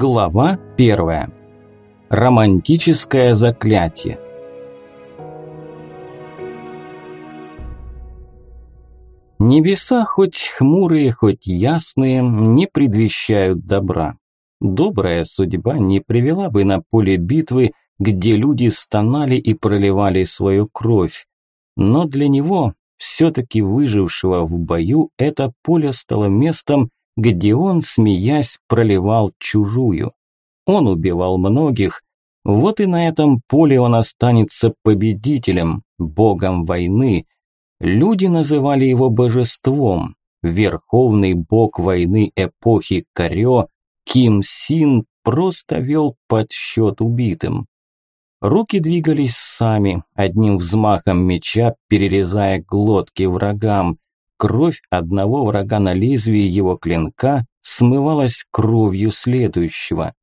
Глава первая. Романтическое заклятие. Небеса, хоть хмурые, хоть ясные, не предвещают добра. Добрая судьба не привела бы на поле битвы, где люди стонали и проливали свою кровь. Но для него, все-таки выжившего в бою, это поле стало местом, где он, смеясь, проливал чужую. Он убивал многих. Вот и на этом поле он останется победителем, богом войны. Люди называли его божеством. Верховный бог войны эпохи Карё, Ким Син, просто вел подсчет убитым. Руки двигались сами, одним взмахом меча перерезая глотки врагам. Кровь одного врага на лезвии его клинка смывалась кровью следующего.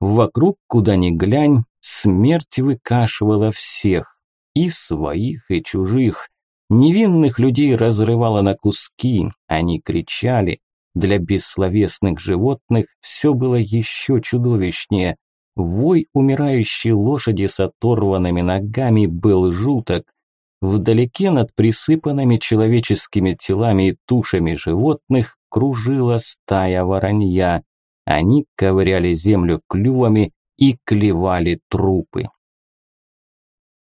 Вокруг, куда ни глянь, смерть выкашивала всех, и своих, и чужих. Невинных людей разрывала на куски, они кричали. Для бессловесных животных все было еще чудовищнее. Вой умирающей лошади с оторванными ногами был жуток. Вдалеке над присыпанными человеческими телами и тушами животных кружила стая воронья. Они ковыряли землю клювами и клевали трупы.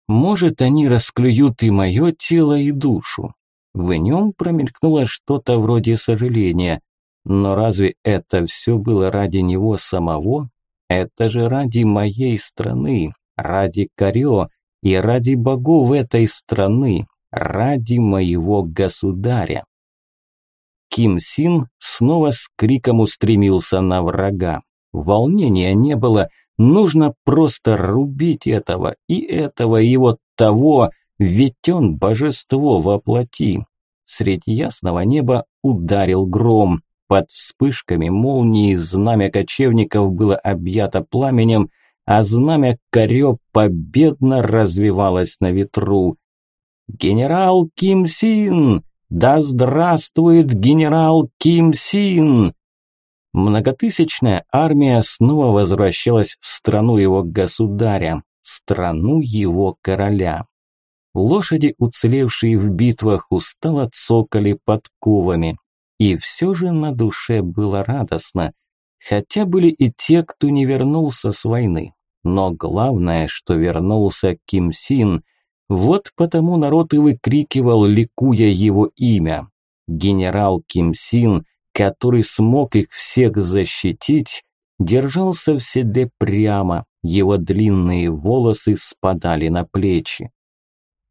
Может, они расклюют и мое тело, и душу. В нем промелькнуло что-то вроде сожаления. Но разве это все было ради него самого? Это же ради моей страны, ради Карё, и ради богов этой страны, ради моего государя. Ким Син снова с криком устремился на врага. Волнения не было, нужно просто рубить этого и этого и вот того, ведь он божество воплоти. Средь ясного неба ударил гром. Под вспышками молнии знамя кочевников было объято пламенем, а знамя Карё победно развивалось на ветру. «Генерал Ким Син! Да здравствует генерал Ким Син!» Многотысячная армия снова возвращалась в страну его государя, страну его короля. Лошади, уцелевшие в битвах, устало цокали подковами. И все же на душе было радостно. Хотя были и те, кто не вернулся с войны. Но главное, что вернулся Ким Син. Вот потому народ и выкрикивал, ликуя его имя. Генерал Ким Син, который смог их всех защитить, держался в седле прямо, его длинные волосы спадали на плечи.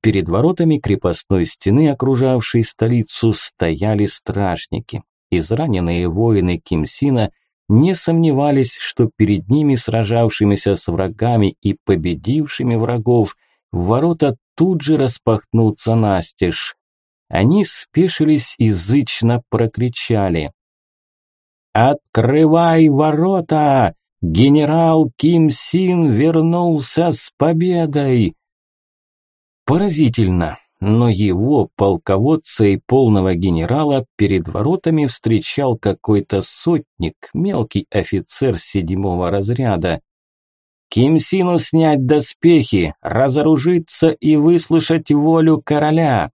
Перед воротами крепостной стены, окружавшей столицу, стояли стражники. Израненные воины Кимсина – не сомневались, что перед ними, сражавшимися с врагами и победившими врагов, ворота тут же распахнутся настежь. Они спешились и зычно прокричали. «Открывай ворота! Генерал Ким Син вернулся с победой!» Поразительно, но его, полководца и полного генерала, перед воротами встречал какой-то сотник, мелкий офицер седьмого разряда. «Кимсину снять доспехи, разоружиться и выслушать волю короля!»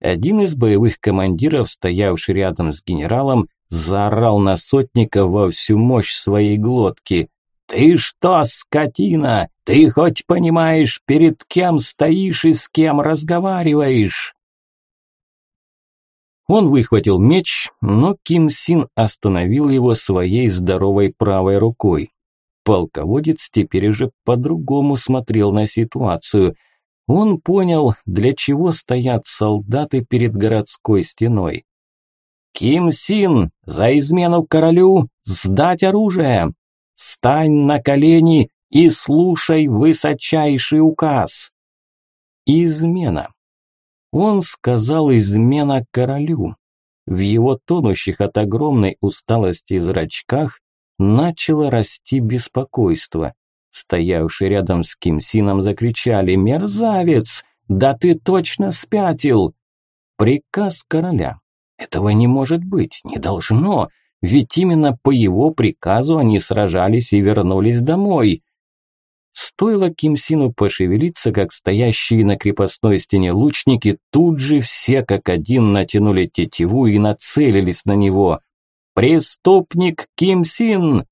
Один из боевых командиров, стоявший рядом с генералом, заорал на сотника во всю мощь своей глотки. «Ты что, скотина? Ты хоть понимаешь, перед кем стоишь и с кем разговариваешь?» Он выхватил меч, но Ким Син остановил его своей здоровой правой рукой. Полководец теперь уже по-другому смотрел на ситуацию. Он понял, для чего стоят солдаты перед городской стеной. «Ким Син, за измену королю сдать оружие!» Стань на колени и слушай высочайший указ. Измена. Он сказал измена королю. В его тонущих от огромной усталости зрачках начало расти беспокойство. Стоявшие рядом с Кимсином закричали «Мерзавец! Да ты точно спятил!» Приказ короля. Этого не может быть, не должно. Ведь именно по его приказу они сражались и вернулись домой. Стоило Кимсину пошевелиться, как стоящие на крепостной стене лучники тут же все как один натянули тетиву и нацелились на него. «Преступник Кимсин!»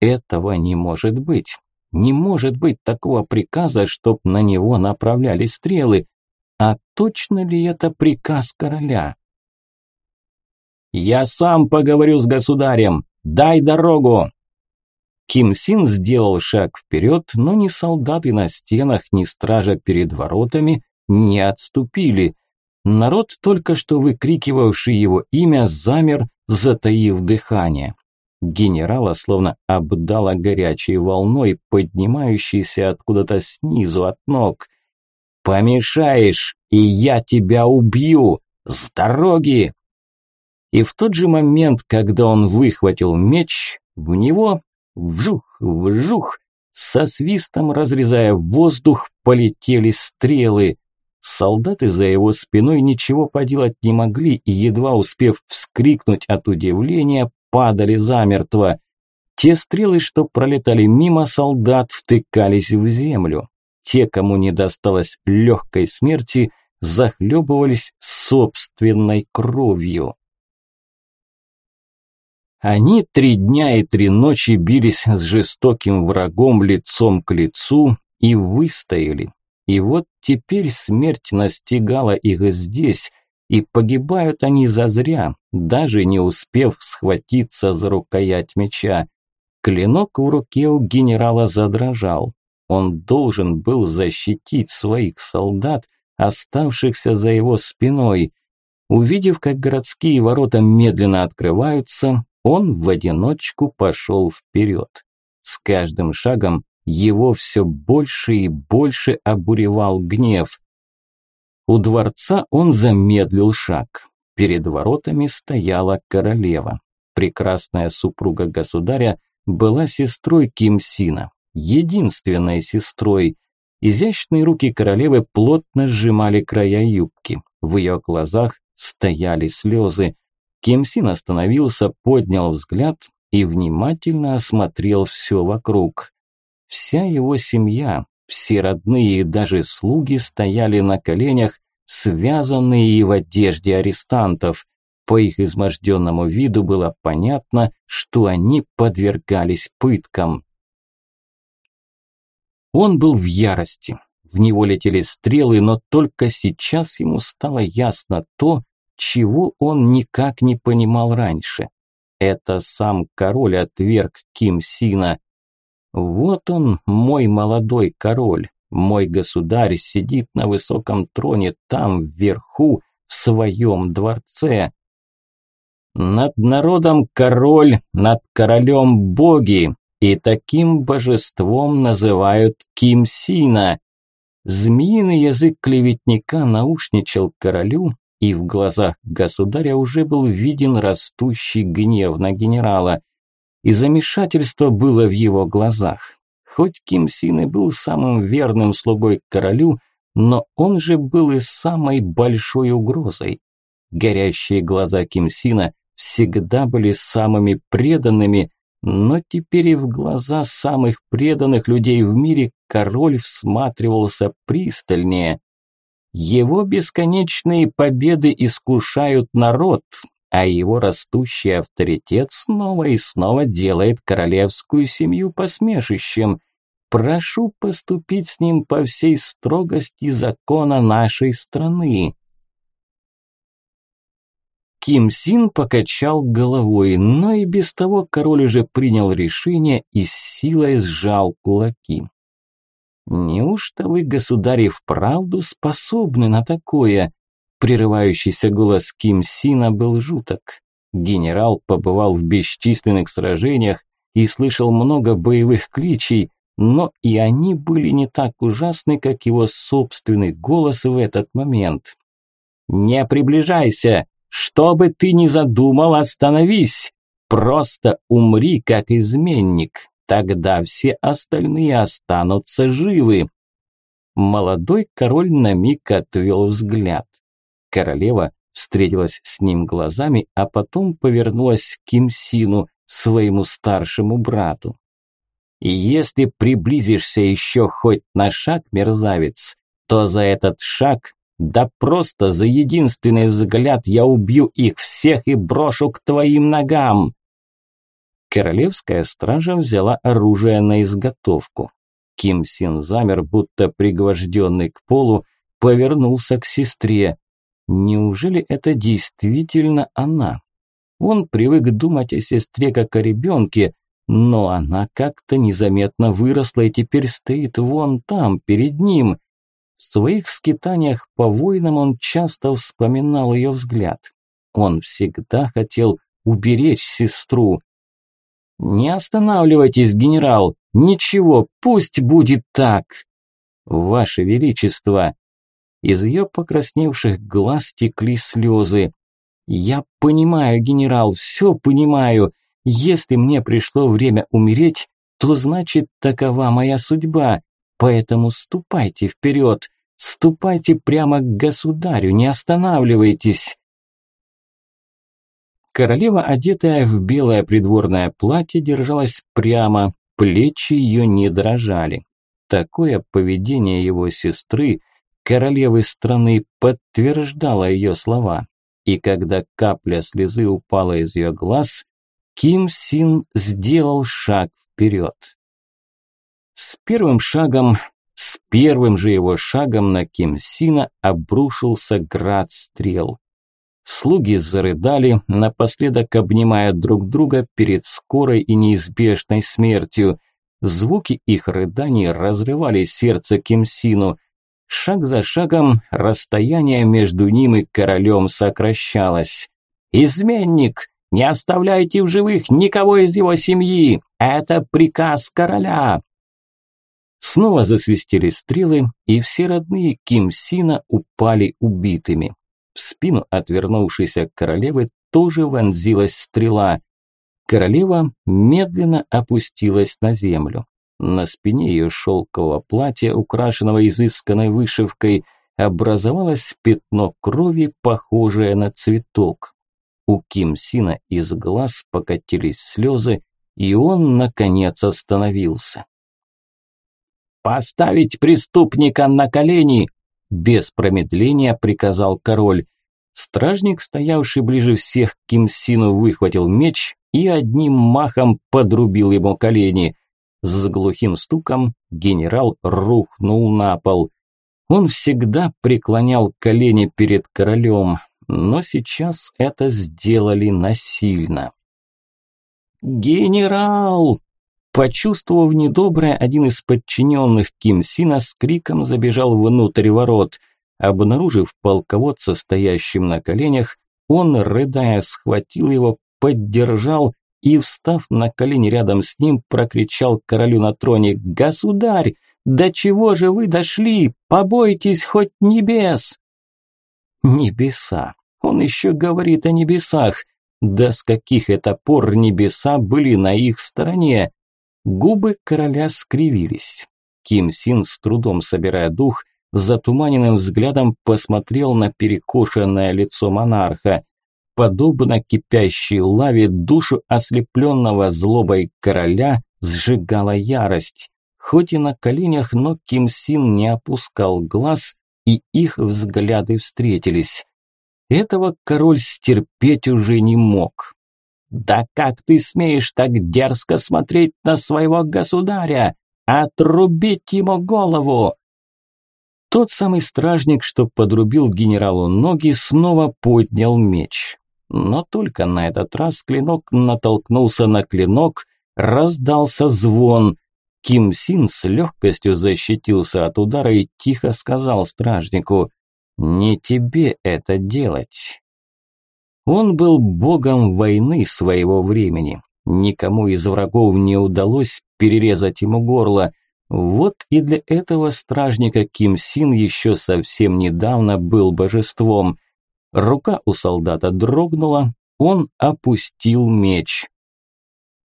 Этого не может быть. Не может быть такого приказа, чтоб на него направляли стрелы. А точно ли это приказ короля? «Я сам поговорю с государем! Дай дорогу!» Ким Син сделал шаг вперед, но ни солдаты на стенах, ни стража перед воротами не отступили. Народ, только что выкрикивавший его имя, замер, затаив дыхание. Генерала словно обдала горячей волной, поднимающейся откуда-то снизу от ног. «Помешаешь, и я тебя убью! С дороги!» И в тот же момент, когда он выхватил меч, в него вжух, вжух, со свистом разрезая воздух, полетели стрелы. Солдаты за его спиной ничего поделать не могли и, едва успев вскрикнуть от удивления, падали замертво. Те стрелы, что пролетали мимо солдат, втыкались в землю. Те, кому не досталось легкой смерти, захлебывались собственной кровью. Они три дня и три ночи бились с жестоким врагом лицом к лицу и выстояли. И вот теперь смерть настигала их здесь, и погибают они зазря, даже не успев схватиться за рукоять меча. Клинок в руке у генерала задрожал. Он должен был защитить своих солдат, оставшихся за его спиной. Увидев, как городские ворота медленно открываются, он в одиночку пошел вперед. С каждым шагом его все больше и больше обуревал гнев. У дворца он замедлил шаг. Перед воротами стояла королева. Прекрасная супруга государя была сестрой Кимсина, единственной сестрой. Изящные руки королевы плотно сжимали края юбки. В ее глазах стояли слезы. Кимсин остановился, поднял взгляд и внимательно осмотрел все вокруг. Вся его семья, все родные и даже слуги стояли на коленях, связанные и в одежде арестантов. По их изможденному виду было понятно, что они подвергались пыткам. Он был в ярости. В него летели стрелы, но только сейчас ему стало ясно то, чего он никак не понимал раньше. Это сам король отверг Ким Сина. Вот он, мой молодой король, мой государь сидит на высоком троне там, вверху, в своем дворце. Над народом король, над королем боги, и таким божеством называют Ким Сина. Змеиный язык клеветника наушничал королю, и в глазах государя уже был виден растущий гнев на генерала. И замешательство было в его глазах. Хоть Ким Син и был самым верным слугой королю, но он же был и самой большой угрозой. Горящие глаза Ким Сина всегда были самыми преданными, но теперь и в глаза самых преданных людей в мире король всматривался пристальнее. Его бесконечные победы искушают народ, а его растущий авторитет снова и снова делает королевскую семью посмешищем. Прошу поступить с ним по всей строгости закона нашей страны. Ким Син покачал головой, но и без того король уже принял решение и с силой сжал кулаки. «Неужто вы, государь, вправду способны на такое?» Прерывающийся голос Ким Сина был жуток. Генерал побывал в бесчисленных сражениях и слышал много боевых кличей, но и они были не так ужасны, как его собственный голос в этот момент. «Не приближайся! Что бы ты ни задумал, остановись! Просто умри, как изменник!» Тогда все остальные останутся живы. Молодой король на миг отвел взгляд. Королева встретилась с ним глазами, а потом повернулась к Ким Сину, своему старшему брату. И если приблизишься еще хоть на шаг, мерзавец, то за этот шаг, да просто за единственный взгляд я убью их всех и брошу к твоим ногам. Королевская стража взяла оружие на изготовку. Ким Син замер, будто пригвожденный к полу, повернулся к сестре. Неужели это действительно она? Он привык думать о сестре как о ребенке, но она как-то незаметно выросла и теперь стоит вон там, перед ним. В своих скитаниях по войнам он часто вспоминал ее взгляд. Он всегда хотел уберечь сестру. «Не останавливайтесь, генерал! Ничего, пусть будет так!» «Ваше Величество!» Из ее покрасневших глаз текли слезы. «Я понимаю, генерал, все понимаю. Если мне пришло время умереть, то значит такова моя судьба. Поэтому ступайте вперед, ступайте прямо к государю, не останавливайтесь». Королева, одетая в белое придворное платье, держалась прямо, плечи ее не дрожали. Такое поведение его сестры, королевы страны, подтверждало ее слова. И когда капля слезы упала из ее глаз, Ким Син сделал шаг вперед. С первым шагом, с первым же его шагом на Ким Сина обрушился град стрел. Слуги зарыдали, напоследок обнимая друг друга перед скорой и неизбежной смертью. Звуки их рыданий разрывали сердце Кимсину. Шаг за шагом расстояние между ним и королем сокращалось. «Изменник! Не оставляйте в живых никого из его семьи! Это приказ короля!» Снова засвистели стрелы, и все родные Ким Сина упали убитыми. В спину отвернувшейся королевы тоже вонзилась стрела. Королева медленно опустилась на землю. На спине ее шелкового платья, украшенного изысканной вышивкой, образовалось пятно крови, похожее на цветок. У Ким Сина из глаз покатились слезы, и он, наконец, остановился. «Поставить преступника на колени!» Без промедления приказал король. Стражник, стоявший ближе всех к Кимсину, выхватил меч и одним махом подрубил ему колени. С глухим стуком генерал рухнул на пол. Он всегда преклонял колени перед королем, но сейчас это сделали насильно. «Генерал!» Почувствовав недоброе, один из подчиненных Ким Сина с криком забежал внутрь ворот. Обнаружив полководца, стоящим на коленях, он, рыдая, схватил его, поддержал и, встав на колени рядом с ним, прокричал королю на троне «Государь, до чего же вы дошли? Побойтесь хоть небес!» Небеса. Он еще говорит о небесах. Да с каких это пор небеса были на их стороне? Губы короля скривились. Ким Син, с трудом собирая дух, затуманенным взглядом посмотрел на перекошенное лицо монарха. Подобно кипящей лаве, душу ослепленного злобой короля сжигала ярость. Хоть и на коленях, но Ким Син не опускал глаз, и их взгляды встретились. Этого король стерпеть уже не мог. «Да как ты смеешь так дерзко смотреть на своего государя? Отрубить ему голову!» Тот самый стражник, что подрубил генералу ноги, снова поднял меч. Но только на этот раз клинок натолкнулся на клинок, раздался звон. Ким Син с легкостью защитился от удара и тихо сказал стражнику «Не тебе это делать». Он был богом войны своего времени. Никому из врагов не удалось перерезать ему горло. Вот и для этого стражника Ким Син еще совсем недавно был божеством. Рука у солдата дрогнула, он опустил меч.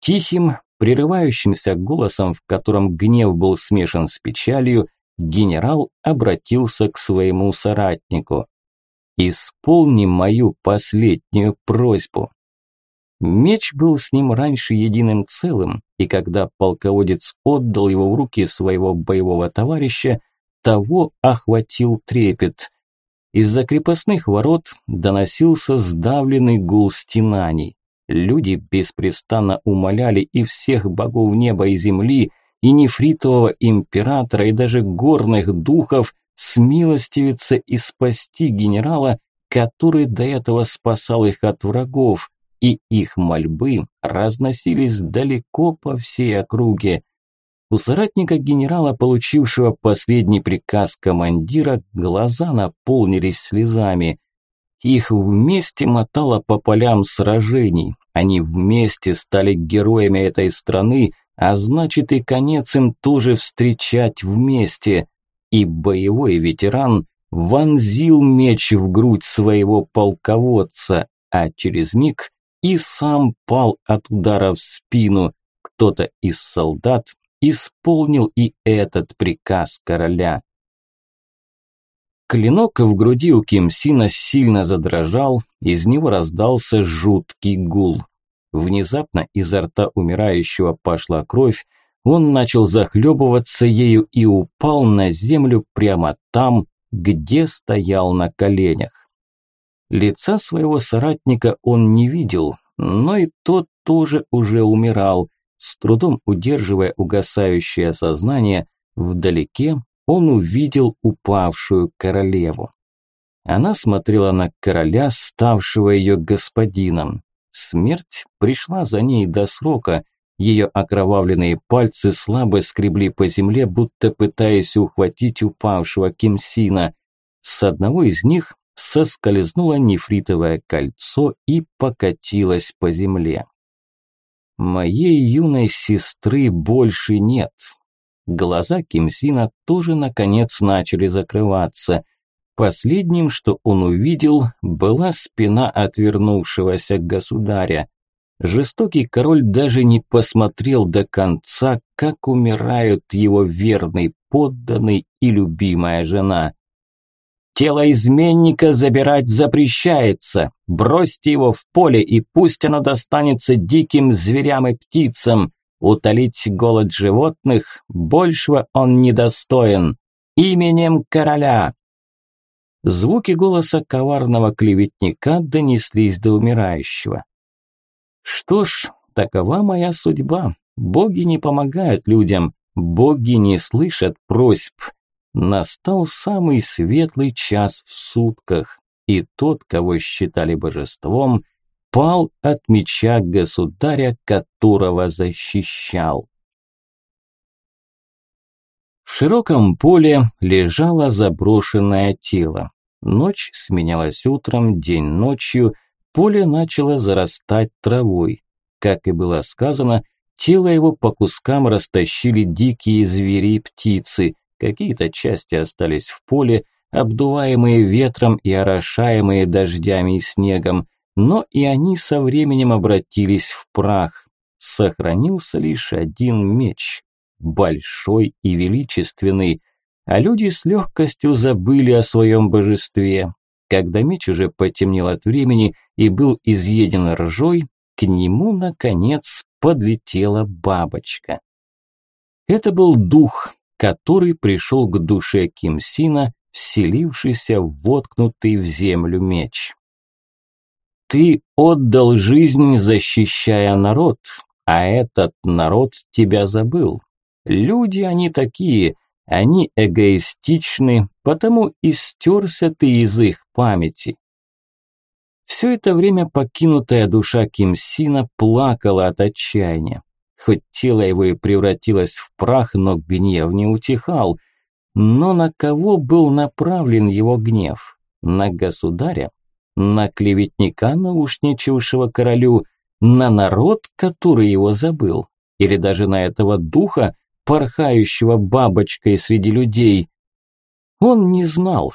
Тихим, прерывающимся голосом, в котором гнев был смешан с печалью, генерал обратился к своему соратнику. Исполни мою последнюю просьбу. Меч был с ним раньше единым целым, и когда полководец отдал его в руки своего боевого товарища, того охватил трепет. Из-за крепостных ворот доносился сдавленный гул стенаний. Люди беспрестанно умоляли и всех богов неба и земли, и нефритового императора, и даже горных духов смилостивиться и спасти генерала, который до этого спасал их от врагов, и их мольбы разносились далеко по всей округе. У соратника генерала, получившего последний приказ командира, глаза наполнились слезами. Их вместе мотало по полям сражений. Они вместе стали героями этой страны, а значит и конец им тоже встречать вместе. И боевой ветеран вонзил меч в грудь своего полководца, а через миг и сам пал от удара в спину. Кто-то из солдат исполнил и этот приказ короля. Клинок в груди у Кимсина сильно задрожал, из него раздался жуткий гул. Внезапно изо рта умирающего пошла кровь, он начал захлебываться ею и упал на землю прямо там, где стоял на коленях. Лица своего соратника он не видел, но и тот тоже уже умирал. С трудом удерживая угасающее сознание, вдалеке он увидел упавшую королеву. Она смотрела на короля, ставшего ее господином. Смерть пришла за ней до срока. Ее окровавленные пальцы слабо скребли по земле, будто пытаясь ухватить упавшего Кимсина. С одного из них соскользнуло нефритовое кольцо и покатилось по земле. Моей юной сестры больше нет. Глаза Кимсина тоже наконец начали закрываться. Последним, что он увидел, была спина отвернувшегося государя. Жестокий король даже не посмотрел до конца, как умирают его верный подданный и любимая жена. Тело изменника забирать запрещается. Бросьте его в поле, и пусть оно достанется диким зверям и птицам. Утолить голод животных большего он недостоин. Именем короля. Звуки голоса коварного клеветника донеслись до умирающего. Что ж, такова моя судьба. Боги не помогают людям, боги не слышат просьб. Настал самый светлый час в сутках, и тот, кого считали божеством, пал от меча государя, которого защищал. В широком поле лежало заброшенное тело. Ночь сменялась утром, день ночью, поле начало зарастать травой. Как и было сказано, тело его по кускам растащили дикие звери и птицы – Какие-то части остались в поле, обдуваемые ветром и орошаемые дождями и снегом, но и они со временем обратились в прах. Сохранился лишь один меч, большой и величественный, а люди с легкостью забыли о своем божестве. Когда меч уже потемнел от времени и был изъеден ржой, к нему, наконец, подлетела бабочка. Это был дух, который пришел к душе Кимсина, вселившийся в воткнутый в землю меч. Ты отдал жизнь, защищая народ, а этот народ тебя забыл. Люди они такие, они эгоистичны, потому и стерся ты из их памяти. Все это время покинутая душа Кимсина плакала от отчаяния. Хоть тело его и превратилось в прах, но гнев не утихал. Но на кого был направлен его гнев? На государя? На клеветника, наушничавшего королю? На народ, который его забыл? Или даже на этого духа, порхающего бабочкой среди людей? Он не знал.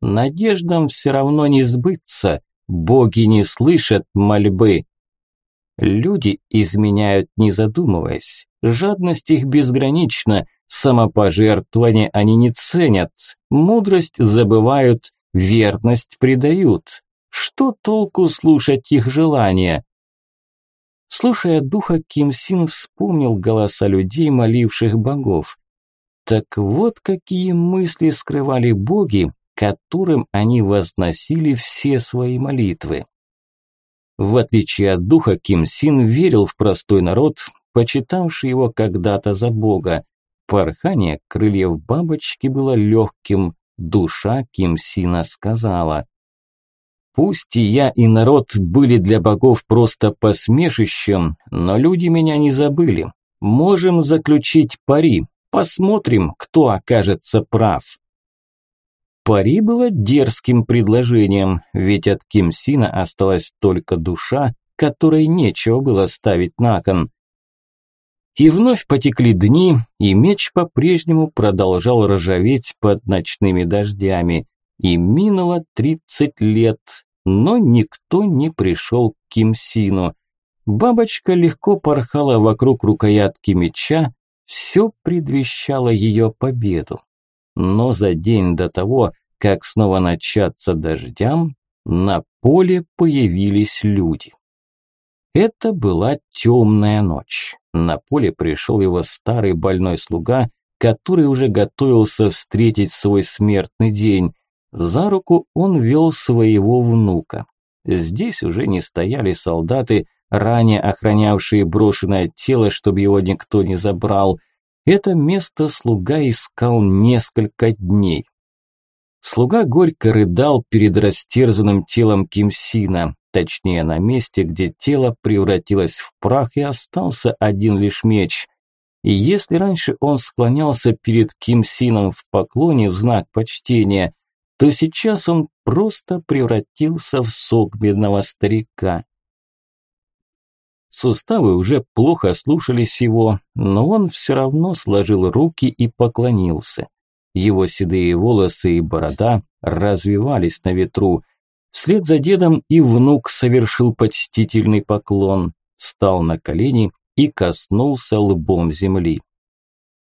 Надеждам все равно не сбыться. Боги не слышат мольбы. Люди изменяют не задумываясь. Жадность их безгранична, самопожертвование они не ценят, мудрость забывают, верность предают. Что толку слушать их желания? Слушая духа, Ким Син вспомнил голоса людей, моливших богов. Так вот какие мысли скрывали боги, которым они возносили все свои молитвы. В отличие от духа, Ким Син верил в простой народ, почитавший его когда-то за бога. Порхание крыльев бабочки было легким, душа Ким Сина сказала. Пусть и я, и народ были для богов просто посмешищем, но люди меня не забыли. Можем заключить пари, посмотрим, кто окажется прав. Пари было дерзким предложением, ведь от Ким Сина осталась только душа, которой нечего было ставить на кон. И вновь потекли дни, и меч по-прежнему продолжал ржаветь под ночными дождями. И минуло 30 лет, но никто не пришел к Кимсину. Бабочка легко порхала вокруг рукоятки меча, все предвещало ее победу. Но за день до того, как снова начаться дождям, на поле появились люди. Это была темная ночь. На поле пришел его старый больной слуга, который уже готовился встретить свой смертный день. За руку он вел своего внука. Здесь уже не стояли солдаты, ранее охранявшие брошенное тело, чтобы его никто не забрал. Это место слуга искал несколько дней. Слуга горько рыдал перед растерзанным телом Кимсина, точнее на месте, где тело превратилось в прах и остался один лишь меч. И если раньше он склонялся перед Кимсином в поклоне в знак почтения, то сейчас он просто превратился в сок бедного старика. Суставы уже плохо слушались его, но он все равно сложил руки и поклонился. Его седые волосы и борода развивались на ветру. Вслед за дедом и внук совершил почтительный поклон, встал на колени и коснулся лбом земли.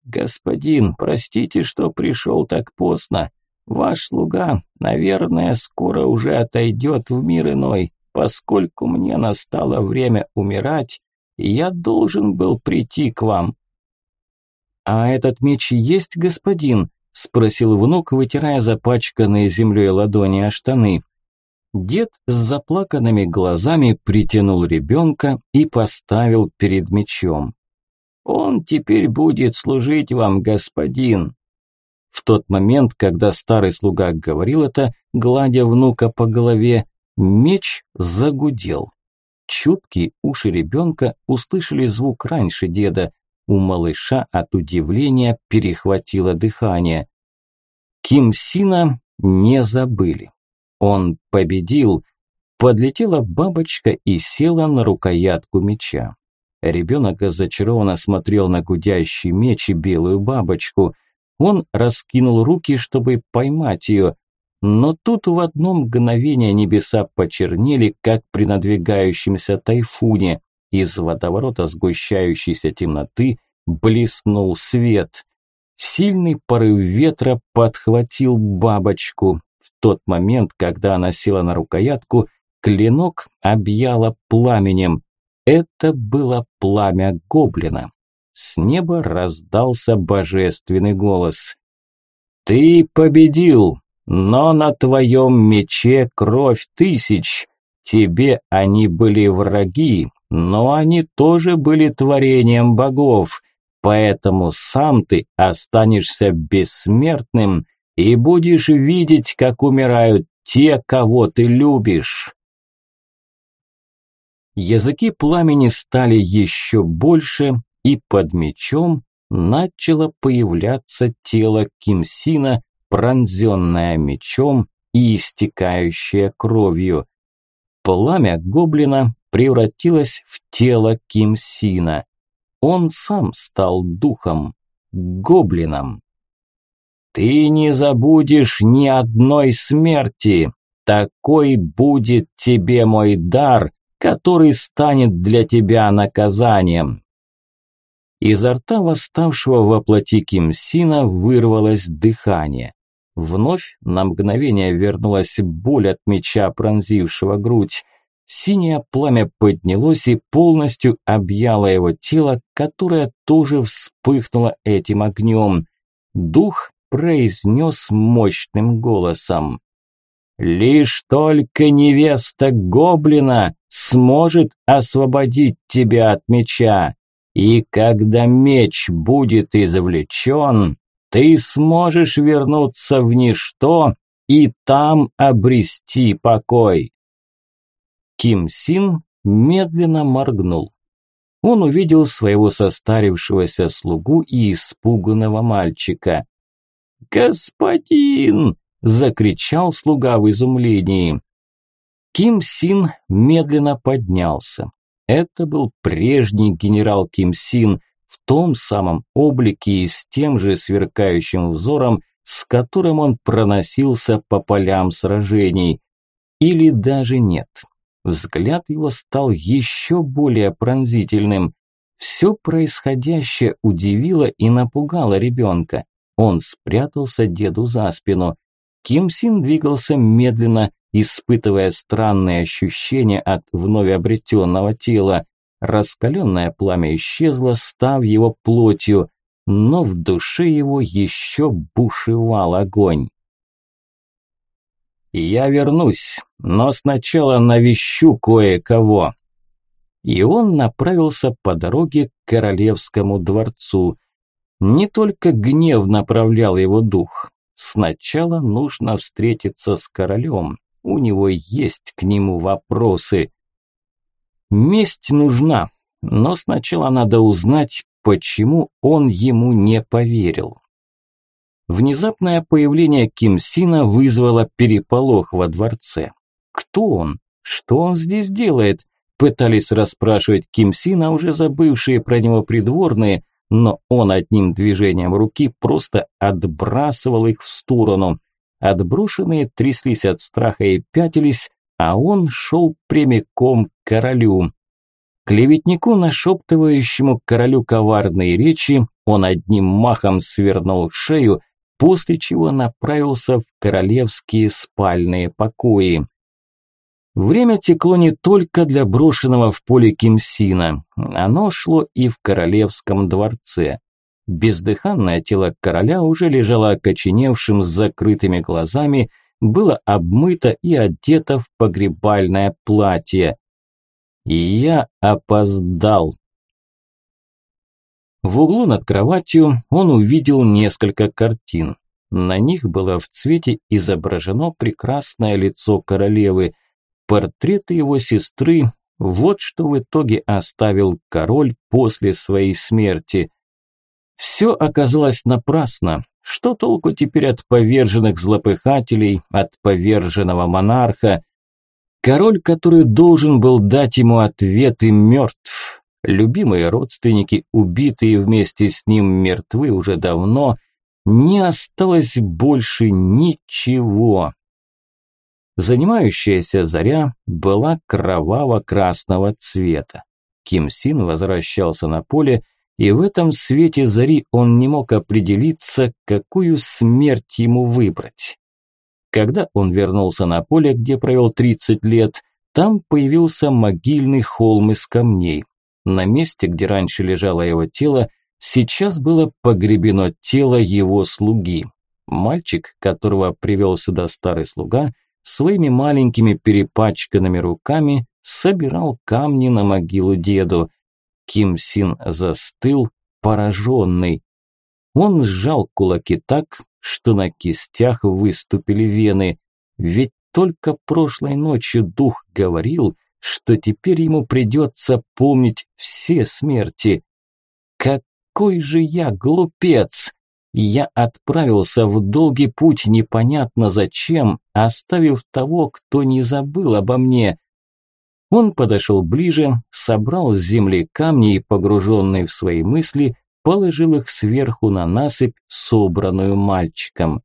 «Господин, простите, что пришел так поздно. Ваш слуга, наверное, скоро уже отойдет в мир иной, поскольку мне настало время умирать, и я должен был прийти к вам». «А этот меч есть, господин?» – спросил внук, вытирая запачканные землей ладони о штаны. Дед с заплаканными глазами притянул ребенка и поставил перед мечом. «Он теперь будет служить вам, господин», в тот момент, когда старый слуга говорил это, гладя внука по голове, меч загудел. Чуткие уши ребенка услышали звук раньше деда. У малыша от удивления перехватило дыхание. Ким Сина не забыли. Он победил. Подлетела бабочка и села на рукоятку меча. Ребенок зачарованно смотрел на гудящий меч и белую бабочку. Он раскинул руки, чтобы поймать ее, но тут в одно мгновение небеса почернели, как при надвигающемся тайфуне. Из водоворота сгущающейся темноты блеснул свет. Сильный порыв ветра подхватил бабочку. В тот момент, когда она села на рукоятку, клинок объяло пламенем. Это было пламя гоблина. С неба раздался божественный голос. «Ты победил, но на твоем мече кровь тысяч. Тебе они были враги, но они тоже были творением богов, поэтому сам ты останешься бессмертным и будешь видеть, как умирают те, кого ты любишь». Языки пламени стали еще больше, и под мечом начало появляться тело Кимсина, пронзенное мечом и истекающее кровью. Пламя гоблина превратилось в тело Кимсина. Он сам стал духом, гоблином. «Ты не забудешь ни одной смерти. Такой будет тебе мой дар, который станет для тебя наказанием. Изо рта восставшего во плоти Кимсина вырвалось дыхание. Вновь на мгновение вернулась боль от меча, пронзившего грудь. Синее пламя поднялось и полностью объяло его тело, которое тоже вспыхнуло этим огнем. Дух произнес мощным голосом. «Лишь только невеста гоблина сможет освободить тебя от меча, и когда меч будет извлечен, ты сможешь вернуться в ничто и там обрести покой». Ким Син медленно моргнул. Он увидел своего состарившегося слугу и испуганного мальчика. «Господин!» – закричал слуга в изумлении. Ким Син медленно поднялся. Это был прежний генерал Ким Син в том самом облике и с тем же сверкающим взором, с которым он проносился по полям сражений. Или даже нет. Взгляд его стал еще более пронзительным. Все происходящее удивило и напугало ребенка. Он спрятался деду за спину. Ким Син двигался медленно, испытывая странные ощущения от вновь обретенного тела. Раскаленное пламя исчезло, став его плотью, но в душе его еще бушевал огонь. «Я вернусь, но сначала навещу кое-кого». И он направился по дороге к королевскому дворцу. Не только гнев направлял его дух. Сначала нужно встретиться с королем. У него есть к нему вопросы. Месть нужна, но сначала надо узнать, почему он ему не поверил. Внезапное появление Ким Сина вызвало переполох во дворце. Кто он? Что он здесь делает? Пытались расспрашивать Ким Сина, уже забывшие про него придворные, но он одним движением руки просто отбрасывал их в сторону. Отброшенные тряслись от страха и пятились, а он шел прямиком к королю. Клеветнику, нашептывающему королю коварные речи, он одним махом свернул шею, после чего направился в королевские спальные покои. Время текло не только для брошенного в поле Кимсина, оно шло и в королевском дворце. Бездыханное тело короля уже лежало окоченевшим с закрытыми глазами, было обмыто и одето в погребальное платье. И я опоздал. В углу над кроватью он увидел несколько картин. На них было в цвете изображено прекрасное лицо королевы, портреты его сестры. Вот что в итоге оставил король после своей смерти. Все оказалось напрасно. Что толку теперь от поверженных злопыхателей, от поверженного монарха? Король, который должен был дать ему ответы, мертв. Любимые родственники, убитые вместе с ним, мертвы уже давно. Не осталось больше ничего. Занимающаяся заря была кроваво-красного цвета. Ким Син возвращался на поле, и в этом свете зари он не мог определиться, какую смерть ему выбрать. Когда он вернулся на поле, где провел 30 лет, там появился могильный холм из камней. На месте, где раньше лежало его тело, сейчас было погребено тело его слуги. Мальчик, которого привел сюда старый слуга, своими маленькими перепачканными руками собирал камни на могилу деду. Ким Син застыл, пораженный. Он сжал кулаки так, что на кистях выступили вены. Ведь только прошлой ночью дух говорил, что теперь ему придется помнить все смерти. Какой же я глупец! Я отправился в долгий путь непонятно зачем, оставив того, кто не забыл обо мне. Он подошел ближе, собрал с земли камни и, погруженный в свои мысли, положил их сверху на насыпь, собранную мальчиком.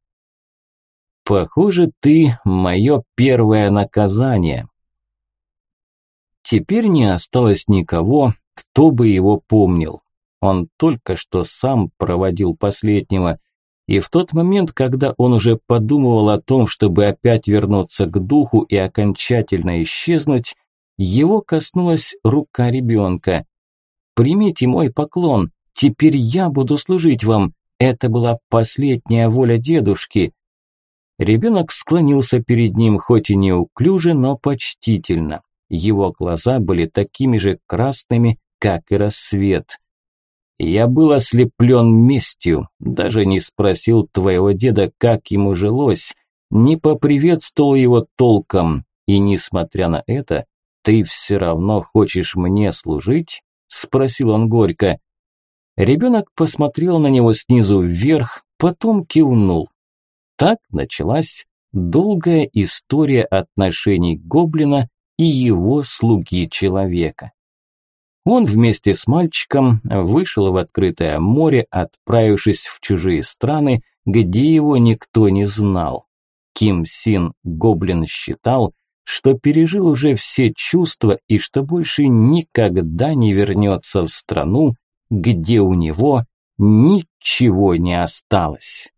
«Похоже, ты мое первое наказание», Теперь не осталось никого, кто бы его помнил. Он только что сам проводил последнего. И в тот момент, когда он уже подумывал о том, чтобы опять вернуться к духу и окончательно исчезнуть, его коснулась рука ребенка. «Примите мой поклон, теперь я буду служить вам. Это была последняя воля дедушки». Ребенок склонился перед ним, хоть и неуклюже, но почтительно. Его глаза были такими же красными, как и рассвет. Я был ослеплен местью, даже не спросил твоего деда, как ему жилось, не поприветствовал его толком, и несмотря на это, ты все равно хочешь мне служить? Спросил он горько. Ребенок посмотрел на него снизу вверх, потом кивнул. Так началась долгая история отношений гоблина и его слуги-человека. Он вместе с мальчиком вышел в открытое море, отправившись в чужие страны, где его никто не знал. Ким Син Гоблин считал, что пережил уже все чувства и что больше никогда не вернется в страну, где у него ничего не осталось.